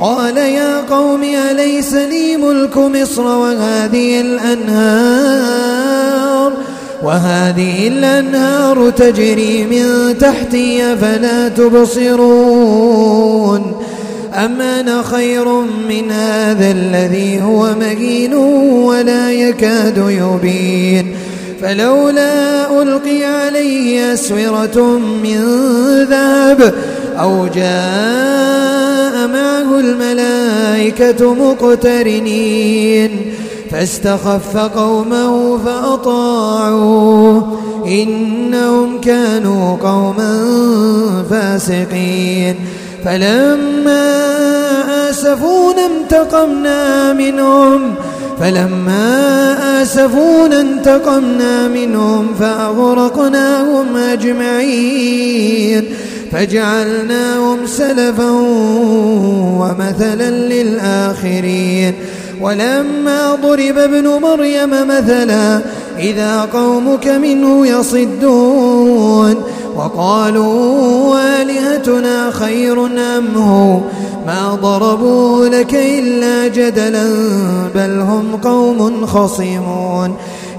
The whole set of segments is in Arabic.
قال يا قوم أليس لي ملك مصر وهذه الأنهار؟ وهذه الأنهار تجري من تحتي فلا تبصرون؟ أم أنا خير من هذا الذي هو مهين ولا يكاد يبين؟ فلولا ألقي عليه أسورة من ذهب أو جاء الملائكة مقترنين. فاستخف قومه فأطاعوه. إنهم كانوا قوما فاسقين. فلما آسفونا انتقمنا منهم. فلما آسفونا انتقمنا منهم فأغرقناهم أجمعين. فجعلناهم سلفا ومثلا للآخرين. ولما ضرب ابن مريم مثلا إذا قومك منه يصدون. وقالوا آلهتنا خير أم هو؟ ما ضربوا لك إلا جدلا بل هم قوم خصيمون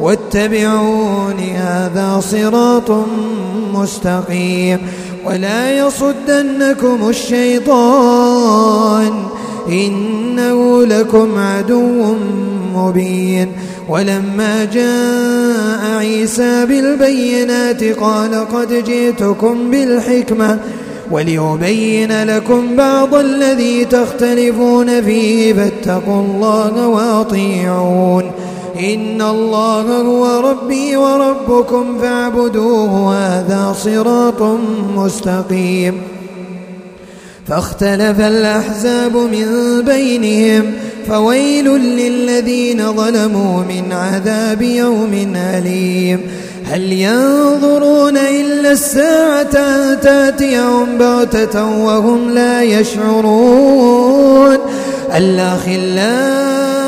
واتبعون هذا صراط مستقيم. ولا يصدنكم الشيطان إنه لكم عدو مبين. ولما جاء عيسى بالبينات قال قد جئتكم بالحكمة وليبين لكم بعض الذي تختلفون فيه فاتقوا الله وأطيعون. إن الله هو ربي وربكم فاعبدوه هذا صراط مستقيم. فاختلف الأحزاب من بينهم فويل للذين ظلموا من عذاب يوم أليم. هل ينظرون إلا الساعة أن تأتيهم بغتة وهم لا يشعرون؟ الأخلاء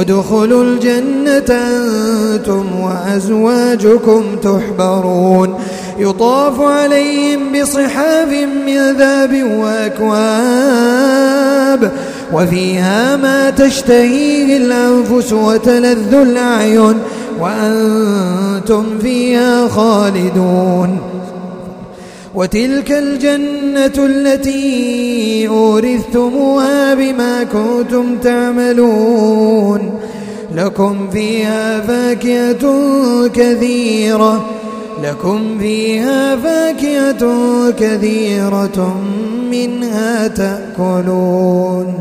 ادخلوا الجنة أنتم وأزواجكم تحبرون. يطاف عليهم بصحاف من ذهب وأكواب وفيها ما تشتهيه الأنفس وتلذ الأعين وأنتم فيها خالدون. وتلك الجنة التي أورثتموها بما كنتم تعملون. لكم فيها فاكهة كثيرة. لكم فيها فاكهة كثيرة منها تأكلون.